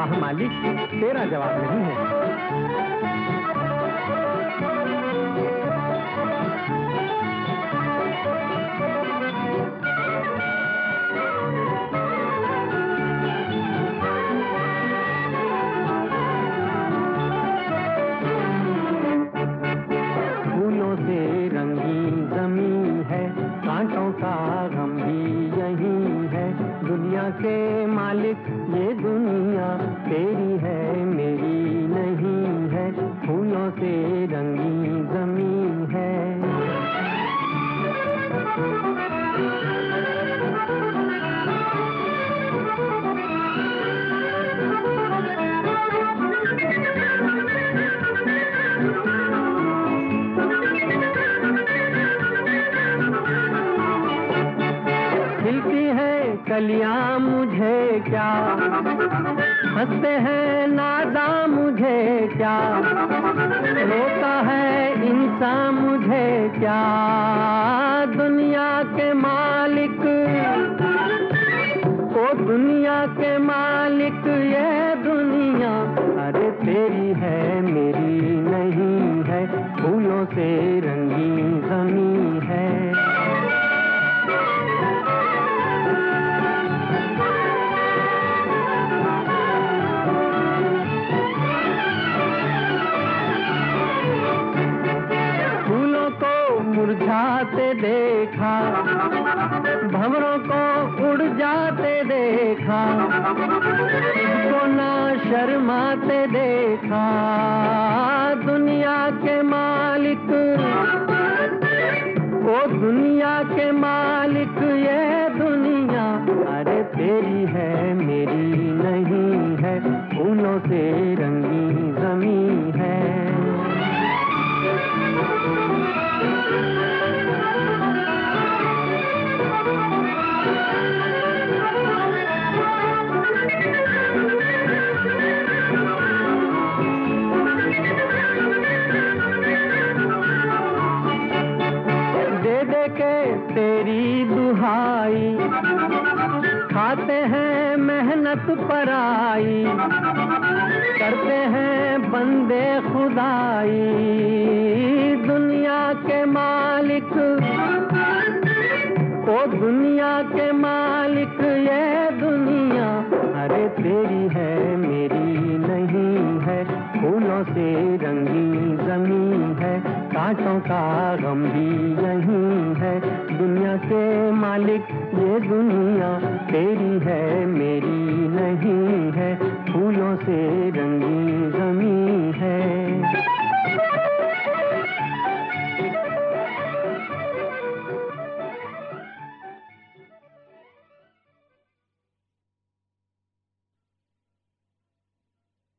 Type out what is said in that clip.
वाह मालिक, तेरा जवाब नहीं है। से रंगी जमी कांटों का गम भी यही दुनिया के मालिक, ये दुनिया तेरी है मेरी नहीं है फूलों से रंगी जमी है। खिलती है कलियाँ मुझे क्या? हँसते हैं नादा मुझे क्या? रोता है इंसान मुझे क्या? दुनिया के मालिक, ओ दुनिया के मालिक, ये दुनिया अरे तेरी है, मेरी नहीं है। फूलों से रंगी जमी है। मुरझाते देखा, भंवरों को उड़ जाते देखा को ना शर्माते देखा, दुनिया के मालिक, ओ दुनिया के मालिक, ये दुनिया, अरे तेरी है, मेरी नहीं है, फूलों से रंगी जमी है। तेरी दुहाई। खाते हैं मेहनत पराई। करते हैं बंदे खुदाई। मालिक। ओ दुनिया के मालिक, ये दुनिया। अरे तेरी है, मेरी नहीं है। फूलों से रंगी जमी है। कांटों का गम भी यही है। दुनिया के मालिक, ये दुनिया तेरी है